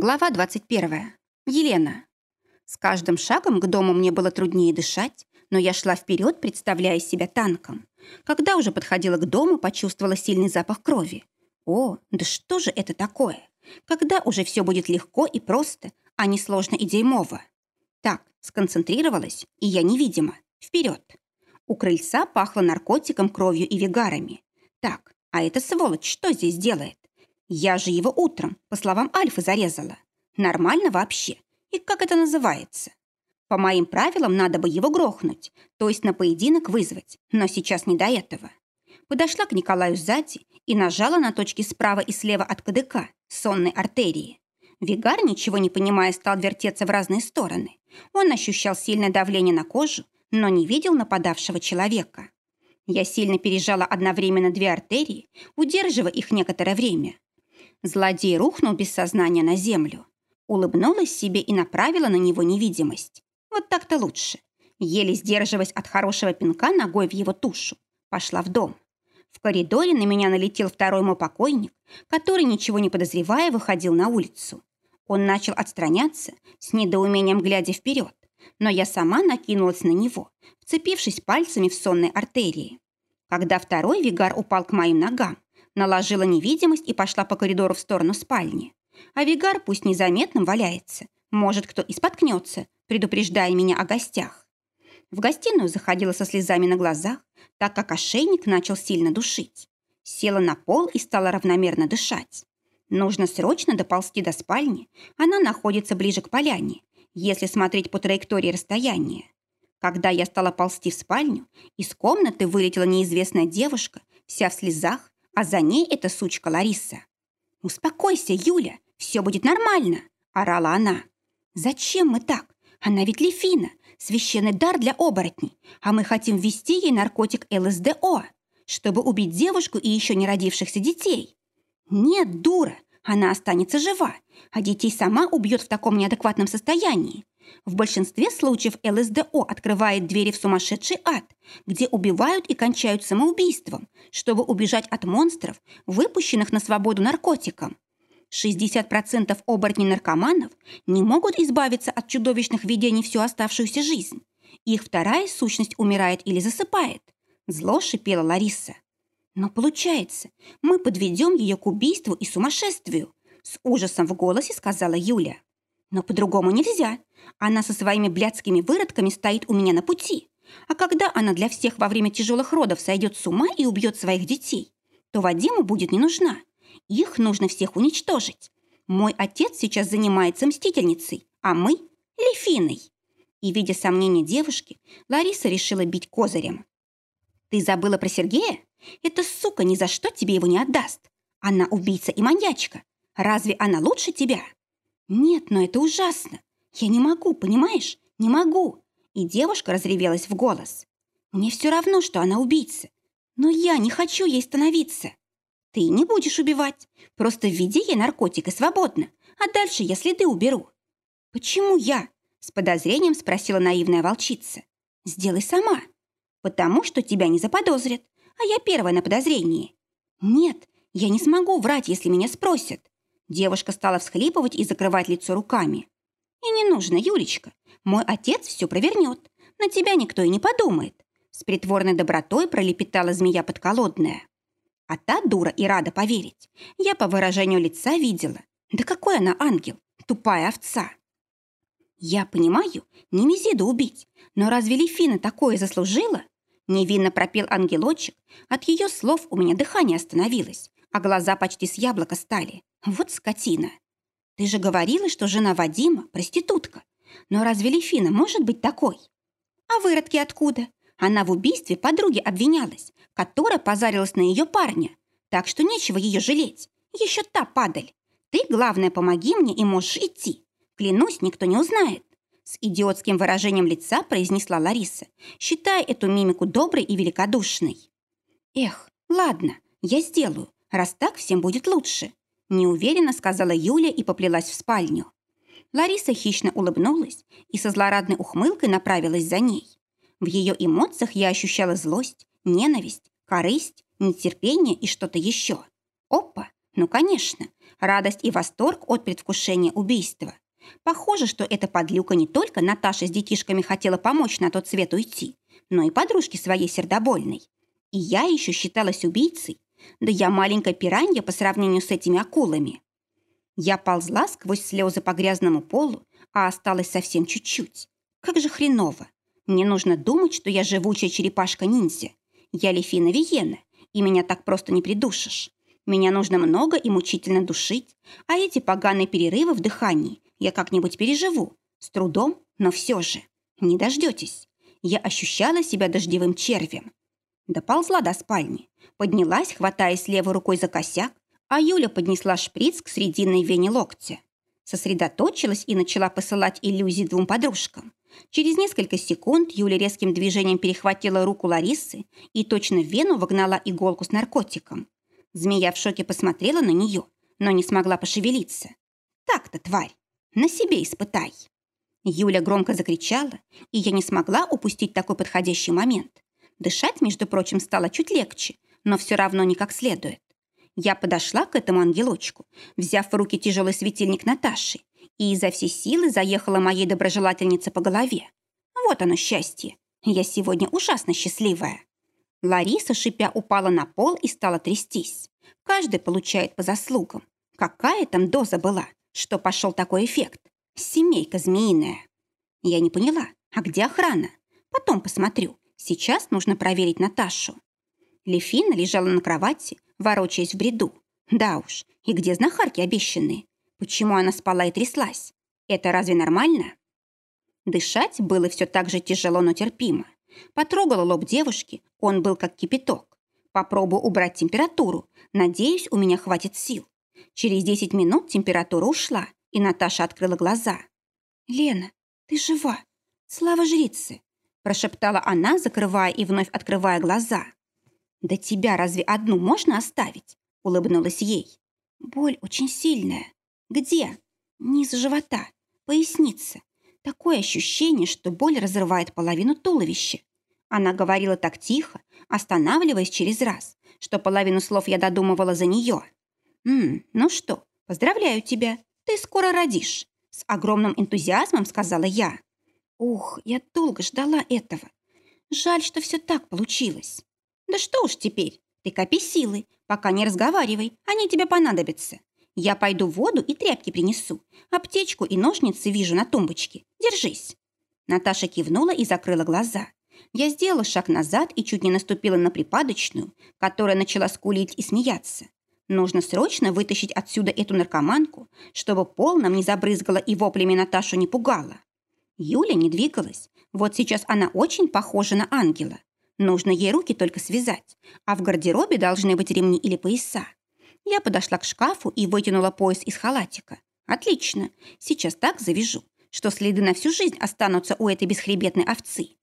Глава 21. Елена. С каждым шагом к дому мне было труднее дышать, но я шла вперед, представляя себя танком. Когда уже подходила к дому, почувствовала сильный запах крови. О, да что же это такое? Когда уже все будет легко и просто, а не сложно и дерьмово? Так, сконцентрировалась, и я невидима. Вперед. У крыльца пахло наркотиком, кровью и вигарами. Так, а эта сволочь что здесь делает? Я же его утром, по словам Альфы, зарезала. Нормально вообще? И как это называется? По моим правилам надо бы его грохнуть, то есть на поединок вызвать, но сейчас не до этого. Подошла к Николаю сзади и нажала на точки справа и слева от КДК, сонной артерии. Вигар, ничего не понимая, стал вертеться в разные стороны. Он ощущал сильное давление на кожу, но не видел нападавшего человека. Я сильно пережала одновременно две артерии, удерживая их некоторое время. Злодей рухнул без сознания на землю. Улыбнулась себе и направила на него невидимость. Вот так-то лучше. Еле сдерживаясь от хорошего пинка ногой в его тушу, пошла в дом. В коридоре на меня налетел второй мой покойник, который, ничего не подозревая, выходил на улицу. Он начал отстраняться, с недоумением глядя вперед, но я сама накинулась на него, вцепившись пальцами в сонной артерии. Когда второй вигар упал к моим ногам, наложила невидимость и пошла по коридору в сторону спальни. А Вигар пусть незаметным валяется. Может, кто и споткнется, предупреждая меня о гостях. В гостиную заходила со слезами на глазах, так как ошейник начал сильно душить. Села на пол и стала равномерно дышать. Нужно срочно доползти до спальни. Она находится ближе к поляне, если смотреть по траектории расстояния. Когда я стала ползти в спальню, из комнаты вылетела неизвестная девушка, вся в слезах, а за ней эта сучка Лариса. «Успокойся, Юля, все будет нормально», – орала она. «Зачем мы так? Она ведь Лефина, священный дар для оборотней, а мы хотим ввести ей наркотик ЛСДО, чтобы убить девушку и еще не родившихся детей. Нет, дура, она останется жива, а детей сама убьет в таком неадекватном состоянии. В большинстве случаев ЛСДО открывает двери в сумасшедший ад, где убивают и кончают самоубийством, чтобы убежать от монстров, выпущенных на свободу наркотиком. 60% оборотней-наркоманов не могут избавиться от чудовищных видений всю оставшуюся жизнь. Их вторая сущность умирает или засыпает. Зло шипела Лариса. Но получается, мы подведем ее к убийству и сумасшествию, с ужасом в голосе сказала Юля. Но по-другому нельзя. Она со своими блядскими выродками стоит у меня на пути. А когда она для всех во время тяжелых родов сойдет с ума и убьет своих детей, то Вадиму будет не нужна. Их нужно всех уничтожить. Мой отец сейчас занимается мстительницей, а мы — Лефиной. И, видя сомнения девушки, Лариса решила бить козырем. «Ты забыла про Сергея? Эта сука ни за что тебе его не отдаст. Она убийца и маньячка. Разве она лучше тебя?» «Нет, но это ужасно. Я не могу, понимаешь? Не могу!» И девушка разревелась в голос. «Мне все равно, что она убийца. Но я не хочу ей становиться. Ты не будешь убивать. Просто введи ей наркотик и свободно. А дальше я следы уберу». «Почему я?» С подозрением спросила наивная волчица. «Сделай сама. Потому что тебя не заподозрят, а я первая на подозрении». «Нет, я не смогу врать, если меня спросят. Девушка стала всхлипывать и закрывать лицо руками. «И не нужно, Юлечка. Мой отец все провернет. На тебя никто и не подумает». С притворной добротой пролепетала змея подколодная. А та дура и рада поверить. Я по выражению лица видела. Да какой она ангел, тупая овца. Я понимаю, не Мизиду убить, но разве Лефина такое заслужила? Невинно пропел ангелочек. От ее слов у меня дыхание остановилось, а глаза почти с яблока стали. Вот скотина. Ты же говорила, что жена Вадима – проститутка. Но разве Лефина может быть такой? А выродки откуда? Она в убийстве подруги обвинялась, которая позарилась на ее парня. Так что нечего ее жалеть. Еще та падаль. Ты, главное, помоги мне и можешь идти. Клянусь, никто не узнает. С идиотским выражением лица произнесла Лариса, считая эту мимику доброй и великодушной. Эх, ладно, я сделаю, раз так всем будет лучше. Неуверенно сказала Юля и поплелась в спальню. Лариса хищно улыбнулась и со злорадной ухмылкой направилась за ней. В ее эмоциях я ощущала злость, ненависть, корысть, нетерпение и что-то еще. Опа, ну конечно, Радость и восторг от предвкушения убийства. Похоже, что эта подлюка не только Наташа с детишками хотела помочь на тот свет уйти, но и подружке своей сердобольной. И я еще считалась убийцей. Да я маленькая пиранья по сравнению с этими акулами. Я ползла сквозь слезы по грязному полу, а осталось совсем чуть-чуть. Как же хреново. Мне нужно думать, что я живучая черепашка-ниндзя. Я Лефина Виена, и меня так просто не придушишь. Меня нужно много и мучительно душить, а эти поганые перерывы в дыхании я как-нибудь переживу. С трудом, но все же. Не дождетесь. Я ощущала себя дождевым червем. Доползла до спальни, поднялась, хватаясь левой рукой за косяк, а Юля поднесла шприц к срединной вене локтя. Сосредоточилась и начала посылать иллюзии двум подружкам. Через несколько секунд Юля резким движением перехватила руку Ларисы и точно в вену вогнала иголку с наркотиком. Змея в шоке посмотрела на нее, но не смогла пошевелиться. «Так-то, тварь, на себе испытай!» Юля громко закричала, и я не смогла упустить такой подходящий момент. Дышать, между прочим, стало чуть легче, но все равно не как следует. Я подошла к этому ангелочку, взяв в руки тяжелый светильник Наташи, и изо всей силы заехала моей доброжелательнице по голове. Вот оно счастье. Я сегодня ужасно счастливая. Лариса, шипя, упала на пол и стала трястись. Каждый получает по заслугам. Какая там доза была, что пошел такой эффект? Семейка змеиная. Я не поняла, а где охрана? Потом посмотрю. Сейчас нужно проверить Наташу. Лефина лежала на кровати, ворочаясь в бреду. Да уж, и где знахарки обещанные? Почему она спала и тряслась? Это разве нормально? Дышать было все так же тяжело, но терпимо. Потрогала лоб девушки, он был как кипяток. Попробую убрать температуру. Надеюсь, у меня хватит сил. Через 10 минут температура ушла, и Наташа открыла глаза. «Лена, ты жива! Слава жрице!» прошептала она, закрывая и вновь открывая глаза. «Да тебя разве одну можно оставить?» улыбнулась ей. «Боль очень сильная. Где?» «Низ живота, поясница. Такое ощущение, что боль разрывает половину туловища. Она говорила так тихо, останавливаясь через раз, что половину слов я додумывала за нее. «М, ну что, поздравляю тебя, ты скоро родишь», с огромным энтузиазмом сказала я. «Ух, я долго ждала этого. Жаль, что все так получилось. Да что уж теперь, ты копи силы, пока не разговаривай, они тебе понадобятся. Я пойду воду и тряпки принесу. Аптечку и ножницы вижу на тумбочке. Держись». Наташа кивнула и закрыла глаза. Я сделала шаг назад и чуть не наступила на припадочную, которая начала скулить и смеяться. Нужно срочно вытащить отсюда эту наркоманку, чтобы пол нам не забрызгала и воплями Наташу не пугала. Юля не двигалась. Вот сейчас она очень похожа на ангела. Нужно ей руки только связать, а в гардеробе должны быть ремни или пояса. Я подошла к шкафу и вытянула пояс из халатика. Отлично, сейчас так завяжу, что следы на всю жизнь останутся у этой бесхребетной овцы.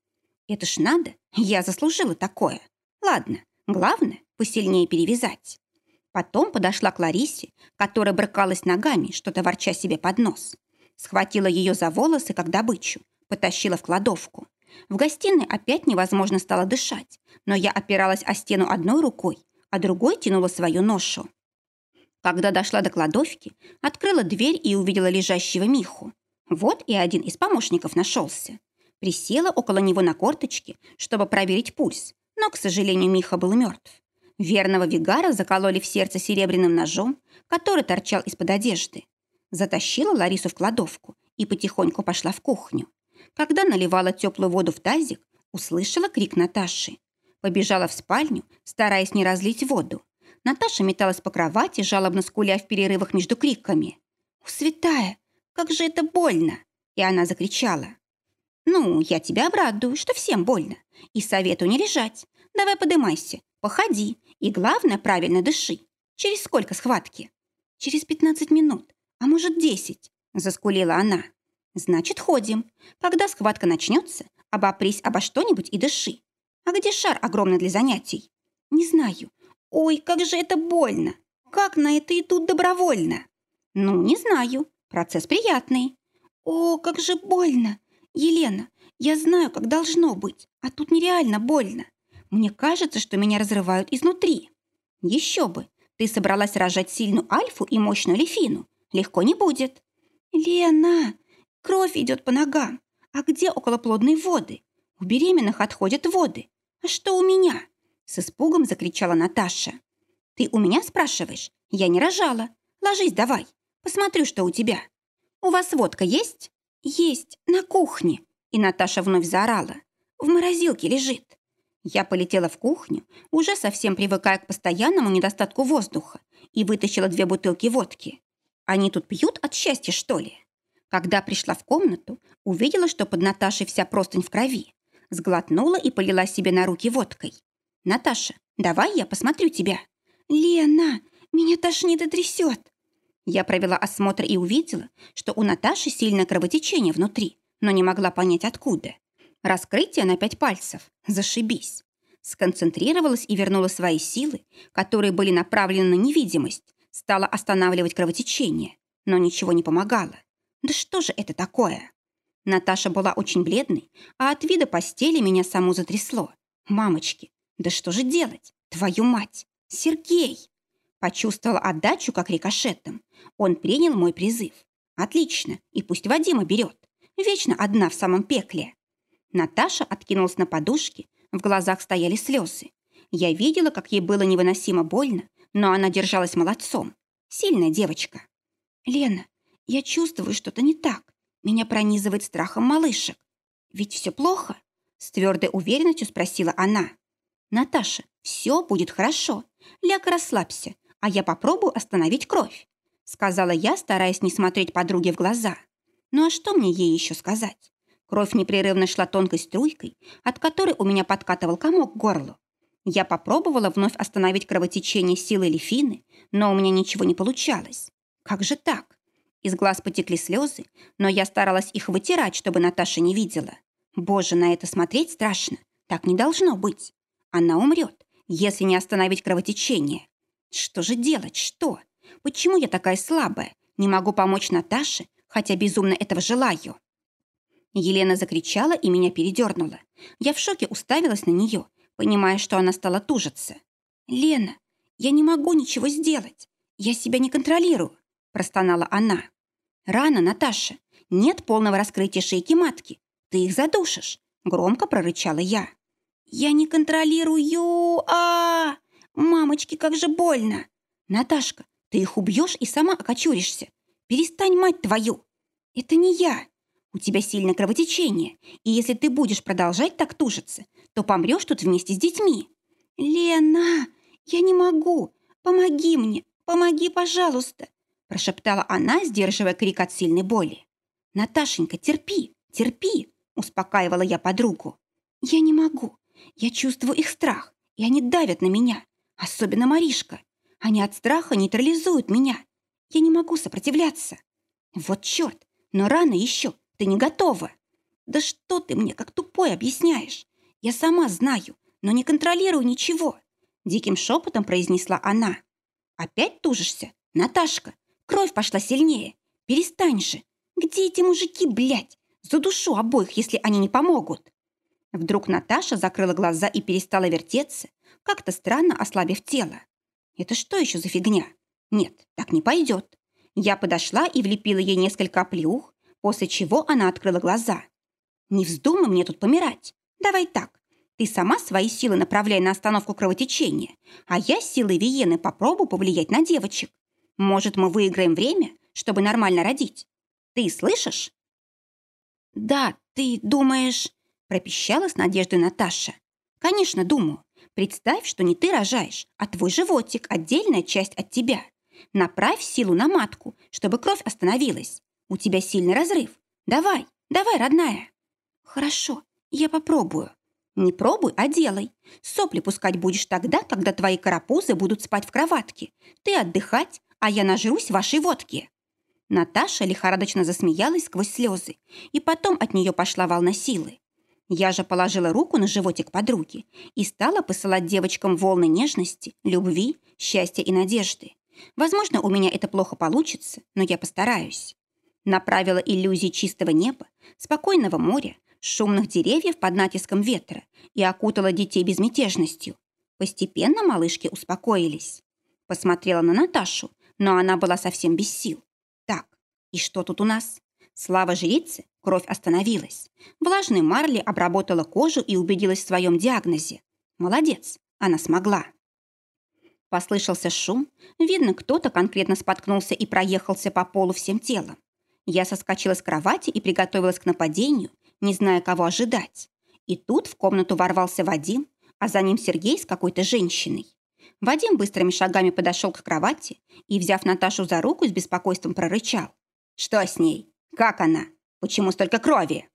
Это ж надо, я заслужила такое. Ладно, главное посильнее перевязать. Потом подошла к Ларисе, которая брыкалась ногами, что-то ворча себе под нос. Схватила ее за волосы, как добычу, потащила в кладовку. В гостиной опять невозможно стало дышать, но я опиралась о стену одной рукой, а другой тянула свою ношу. Когда дошла до кладовки, открыла дверь и увидела лежащего Миху. Вот и один из помощников нашелся. Присела около него на корточки, чтобы проверить пульс, но, к сожалению, Миха был мертв. Верного Вигара закололи в сердце серебряным ножом, который торчал из-под одежды. Затащила Ларису в кладовку и потихоньку пошла в кухню. Когда наливала теплую воду в тазик, услышала крик Наташи. Побежала в спальню, стараясь не разлить воду. Наташа металась по кровати, жалобно скуля в перерывах между криками. «У, святая, как же это больно!» И она закричала. «Ну, я тебя обрадую, что всем больно. И советую не лежать. Давай подымайся, походи. И главное, правильно дыши. Через сколько схватки?» «Через пятнадцать минут, а может, десять», — заскулила она. «Значит, ходим. Когда схватка начнется, обопрись обо что-нибудь и дыши. А где шар огромный для занятий?» «Не знаю. Ой, как же это больно! Как на это идут добровольно?» «Ну, не знаю. Процесс приятный». «О, как же больно! «Елена, я знаю, как должно быть, а тут нереально больно. Мне кажется, что меня разрывают изнутри». «Еще бы! Ты собралась рожать сильную альфу и мощную лефину. Легко не будет. Лена, кровь идет по ногам. А где околоплодные воды? У беременных отходят воды. А что у меня? С испугом закричала Наташа. Ты у меня спрашиваешь? Я не рожала. Ложись давай. Посмотрю, что у тебя. У вас водка есть? Есть, на кухне. И Наташа вновь заорала. В морозилке лежит. Я полетела в кухню, уже совсем привыкая к постоянному недостатку воздуха, и вытащила две бутылки водки. Они тут пьют от счастья, что ли? Когда пришла в комнату, увидела, что под Наташей вся простынь в крови. Сглотнула и полила себе на руки водкой. «Наташа, давай я посмотрю тебя». «Лена, меня тошнит и трясет». Я провела осмотр и увидела, что у Наташи сильное кровотечение внутри, но не могла понять, откуда. Раскрытие на пять пальцев. Зашибись. Сконцентрировалась и вернула свои силы, которые были направлены на невидимость, стала останавливать кровотечение, но ничего не помогало. Да что же это такое? Наташа была очень бледной, а от вида постели меня саму затрясло. Мамочки, да что же делать? Твою мать! Сергей! Почувствовала отдачу, как рикошетом. Он принял мой призыв. Отлично, и пусть Вадима берет. Вечно одна в самом пекле. Наташа откинулась на подушке, в глазах стояли слезы. Я видела, как ей было невыносимо больно, но она держалась молодцом. Сильная девочка. «Лена, я чувствую что-то не так. Меня пронизывает страхом малышек. Ведь все плохо?» С твердой уверенностью спросила она. «Наташа, все будет хорошо. Ляг, расслабься, а я попробую остановить кровь», сказала я, стараясь не смотреть подруге в глаза. «Ну а что мне ей еще сказать? Кровь непрерывно шла тонкой струйкой, от которой у меня подкатывал комок к горлу. Я попробовала вновь остановить кровотечение силой Лефины, но у меня ничего не получалось. Как же так? Из глаз потекли слезы, но я старалась их вытирать, чтобы Наташа не видела. Боже, на это смотреть страшно. Так не должно быть. Она умрет, если не остановить кровотечение. Что же делать? Что? Почему я такая слабая? Не могу помочь Наташе, хотя безумно этого желаю. Елена закричала и меня передернула. Я в шоке уставилась на нее, понимая, что она стала тужиться. «Лена, я не могу ничего сделать. Я себя не контролирую», – простонала она. «Рано, Наташа. Нет полного раскрытия шейки матки. Ты их задушишь», – громко прорычала я. «Я не контролирую! а! Мамочки, как же больно!» «Наташка, ты их убьешь и сама окочуришься. Перестань, мать твою!» «Это не я!» У тебя сильное кровотечение, и если ты будешь продолжать так тужиться, то помрешь тут вместе с детьми. Лена, я не могу. Помоги мне, помоги, пожалуйста, прошептала она, сдерживая крик от сильной боли. Наташенька, терпи, терпи, успокаивала я подругу. Я не могу. Я чувствую их страх, и они давят на меня, особенно Маришка. Они от страха нейтрализуют меня. Я не могу сопротивляться. Вот черт, но рано еще. Ты не готова. Да что ты мне как тупой объясняешь? Я сама знаю, но не контролирую ничего. Диким шепотом произнесла она. Опять тужишься? Наташка, кровь пошла сильнее. Перестань же. Где эти мужики, блядь? За душу обоих, если они не помогут. Вдруг Наташа закрыла глаза и перестала вертеться, как-то странно ослабив тело. Это что еще за фигня? Нет, так не пойдет. Я подошла и влепила ей несколько оплеух, после чего она открыла глаза. «Не вздумай мне тут помирать. Давай так. Ты сама свои силы направляй на остановку кровотечения, а я силой Виены попробую повлиять на девочек. Может, мы выиграем время, чтобы нормально родить. Ты слышишь?» «Да, ты думаешь...» – пропищала с надеждой Наташа. «Конечно, думаю. Представь, что не ты рожаешь, а твой животик – отдельная часть от тебя. Направь силу на матку, чтобы кровь остановилась. У тебя сильный разрыв. Давай, давай, родная. Хорошо, я попробую. Не пробуй, а делай. Сопли пускать будешь тогда, когда твои карапузы будут спать в кроватке. Ты отдыхать, а я нажрусь вашей водки. Наташа лихорадочно засмеялась сквозь слезы, и потом от нее пошла волна силы. Я же положила руку на животик подруги и стала посылать девочкам волны нежности, любви, счастья и надежды. Возможно, у меня это плохо получится, но я постараюсь направила иллюзии чистого неба, спокойного моря, шумных деревьев под натиском ветра и окутала детей безмятежностью. Постепенно малышки успокоились. Посмотрела на Наташу, но она была совсем без сил. Так, и что тут у нас? Слава жрицы, кровь остановилась. Влажной марли обработала кожу и убедилась в своем диагнозе. Молодец, она смогла. Послышался шум. Видно, кто-то конкретно споткнулся и проехался по полу всем телом. Я соскочила с кровати и приготовилась к нападению, не зная, кого ожидать. И тут в комнату ворвался Вадим, а за ним Сергей с какой-то женщиной. Вадим быстрыми шагами подошел к кровати и, взяв Наташу за руку, с беспокойством прорычал. «Что с ней? Как она? Почему столько крови?»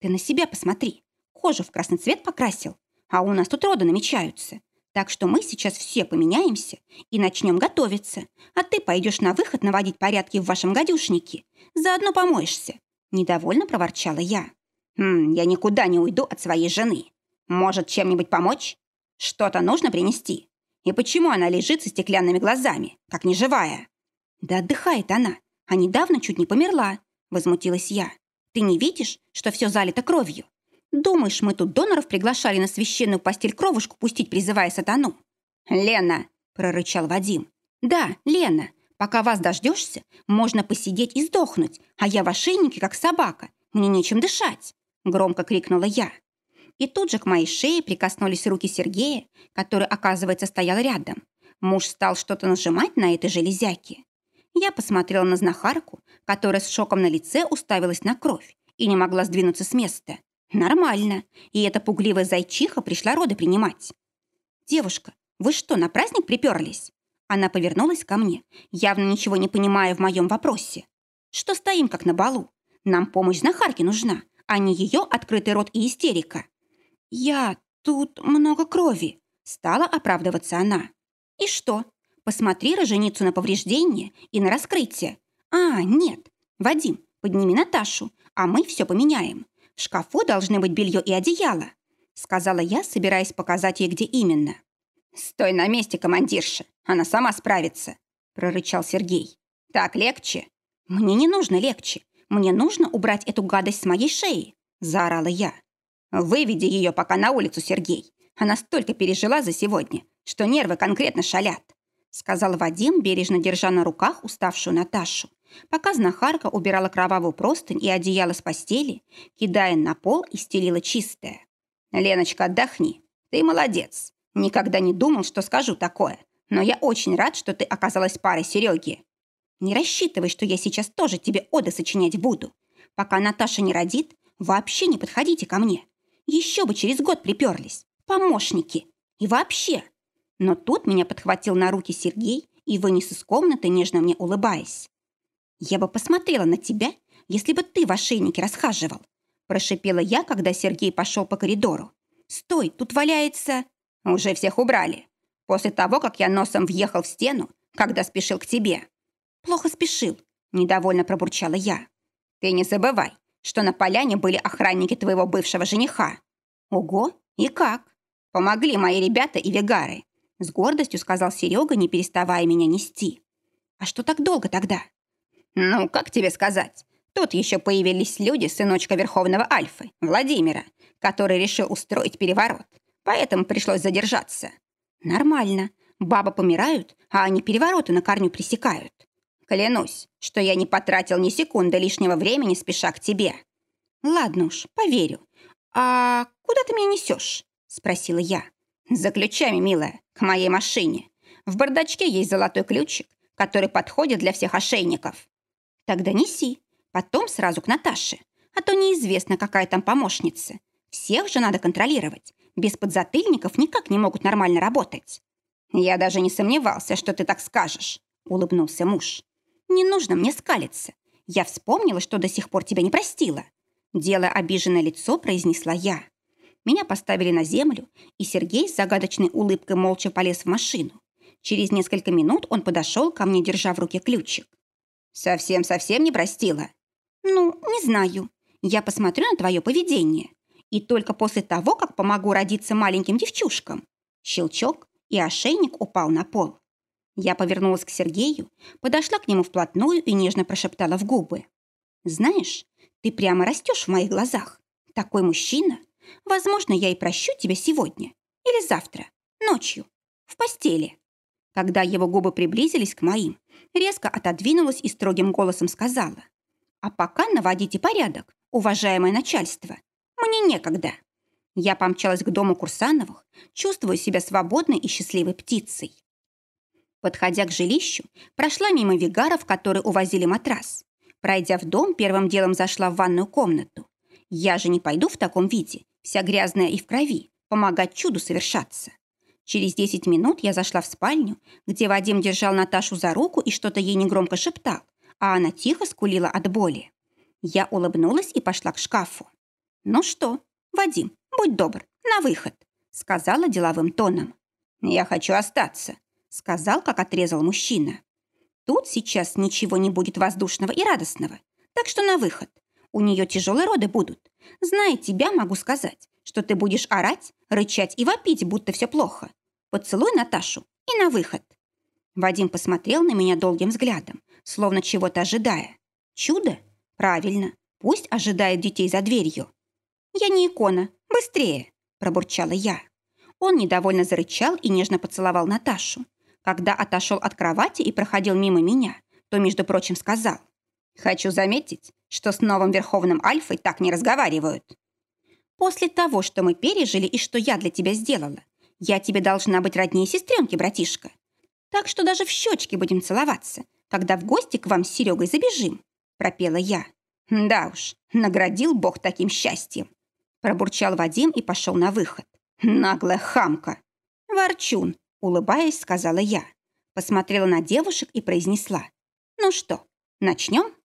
«Ты на себя посмотри. Кожу в красный цвет покрасил, а у нас тут роды намечаются. Так что мы сейчас все поменяемся и начнем готовиться, а ты пойдешь на выход наводить порядки в вашем гадюшнике. Заодно помоешься». Недовольно проворчала я. «Хм, я никуда не уйду от своей жены. Может, чем-нибудь помочь? Что-то нужно принести? И почему она лежит со стеклянными глазами, как неживая?» «Да отдыхает она, а недавно чуть не померла», — возмутилась я. «Ты не видишь, что все залито кровью? Думаешь, мы тут доноров приглашали на священную постель кровушку пустить, призывая сатану?» «Лена!» – прорычал Вадим. «Да, Лена. Пока вас дождешься, можно посидеть и сдохнуть, а я в ошейнике, как собака. Мне нечем дышать!» – громко крикнула я. И тут же к моей шее прикоснулись руки Сергея, который, оказывается, стоял рядом. Муж стал что-то нажимать на этой железяке. Я посмотрела на знахарку, которая с шоком на лице уставилась на кровь и не могла сдвинуться с места. Нормально. И эта пугливая зайчиха пришла роды принимать. Девушка, вы что, на праздник приперлись? Она повернулась ко мне, явно ничего не понимая в моем вопросе. Что стоим, как на балу? Нам помощь знахарки нужна, а не ее открытый рот и истерика. Я... тут много крови. Стала оправдываться она. И что? Посмотри роженицу на повреждение и на раскрытие. А, нет. Вадим, подними Наташу, а мы все поменяем. В шкафу должны быть белье и одеяло», сказала я, собираясь показать ей, где именно. «Стой на месте, командирша, она сама справится», прорычал Сергей. «Так легче?» «Мне не нужно легче. Мне нужно убрать эту гадость с моей шеи», заорала я. «Выведи ее пока на улицу, Сергей. Она столько пережила за сегодня, что нервы конкретно шалят», сказал Вадим, бережно держа на руках уставшую Наташу. Пока знахарка убирала кровавую простынь и одеяло с постели, кидая на пол и стелила чистое. «Леночка, отдохни. Ты молодец. Никогда не думал, что скажу такое. Но я очень рад, что ты оказалась парой Сереги. Не рассчитывай, что я сейчас тоже тебе оды сочинять буду. Пока Наташа не родит, вообще не подходите ко мне. Еще бы через год приперлись. Помощники. И вообще. Но тут меня подхватил на руки Сергей и вынес из комнаты, нежно мне улыбаясь. «Я бы посмотрела на тебя, если бы ты в ошейнике расхаживал», прошипела я, когда Сергей пошел по коридору. «Стой, тут валяется...» «Уже всех убрали. После того, как я носом въехал в стену, когда спешил к тебе». «Плохо спешил», — недовольно пробурчала я. «Ты не забывай, что на поляне были охранники твоего бывшего жениха». «Ого, и как?» «Помогли мои ребята и вегары», — с гордостью сказал Серега, не переставая меня нести. «А что так долго тогда?» «Ну, как тебе сказать? Тут еще появились люди сыночка Верховного Альфы, Владимира, который решил устроить переворот. Поэтому пришлось задержаться». «Нормально. Бабы помирают, а они перевороты на корню пресекают. Клянусь, что я не потратил ни секунды лишнего времени, спеша к тебе». «Ладно уж, поверю. А куда ты меня несешь?» – спросила я. «За ключами, милая, к моей машине. В бардачке есть золотой ключик, который подходит для всех ошейников. Тогда неси. Потом сразу к Наташе. А то неизвестно, какая там помощница. Всех же надо контролировать. Без подзатыльников никак не могут нормально работать. Я даже не сомневался, что ты так скажешь, улыбнулся муж. Не нужно мне скалиться. Я вспомнила, что до сих пор тебя не простила. Делая обиженное лицо, произнесла я. Меня поставили на землю, и Сергей с загадочной улыбкой молча полез в машину. Через несколько минут он подошел ко мне, держа в руке ключик. Совсем-совсем не простила? Ну, не знаю. Я посмотрю на твое поведение. И только после того, как помогу родиться маленьким девчушкам. Щелчок, и ошейник упал на пол. Я повернулась к Сергею, подошла к нему вплотную и нежно прошептала в губы. «Знаешь, ты прямо растешь в моих глазах. Такой мужчина. Возможно, я и прощу тебя сегодня. Или завтра. Ночью. В постели». Когда его губы приблизились к моим, резко отодвинулась и строгим голосом сказала. «А пока наводите порядок, уважаемое начальство. Мне некогда». Я помчалась к дому Курсановых, чувствуя себя свободной и счастливой птицей. Подходя к жилищу, прошла мимо вигаров, которые увозили матрас. Пройдя в дом, первым делом зашла в ванную комнату. Я же не пойду в таком виде, вся грязная и в крови, помогать чуду совершаться. Через 10 минут я зашла в спальню, где Вадим держал Наташу за руку и что-то ей негромко шептал, а она тихо скулила от боли. Я улыбнулась и пошла к шкафу. «Ну что, Вадим, будь добр, на выход», сказала деловым тоном. «Я хочу остаться», сказал, как отрезал мужчина. «Тут сейчас ничего не будет воздушного и радостного, так что на выход. У нее тяжелые роды будут. Зная тебя, могу сказать, что ты будешь орать, рычать и вопить, будто все плохо. Поцелуй Наташу и на выход». Вадим посмотрел на меня долгим взглядом, словно чего-то ожидая. «Чудо? Правильно. Пусть ожидает детей за дверью». «Я не икона. Быстрее!» – пробурчала я. Он недовольно зарычал и нежно поцеловал Наташу. Когда отошел от кровати и проходил мимо меня, то, между прочим, сказал. «Хочу заметить, что с новым Верховным Альфой так не разговаривают». «После того, что мы пережили и что я для тебя сделала, я тебе должна быть роднее сестренки, братишка. Так что даже в щечки будем целоваться, когда в гости к вам с Серегой забежим», – пропела я. «Да уж, наградил Бог таким счастьем», – пробурчал Вадим и пошел на выход. «Наглая хамка!» «Ворчун», – улыбаясь, сказала я. Посмотрела на девушек и произнесла. «Ну что, начнем?»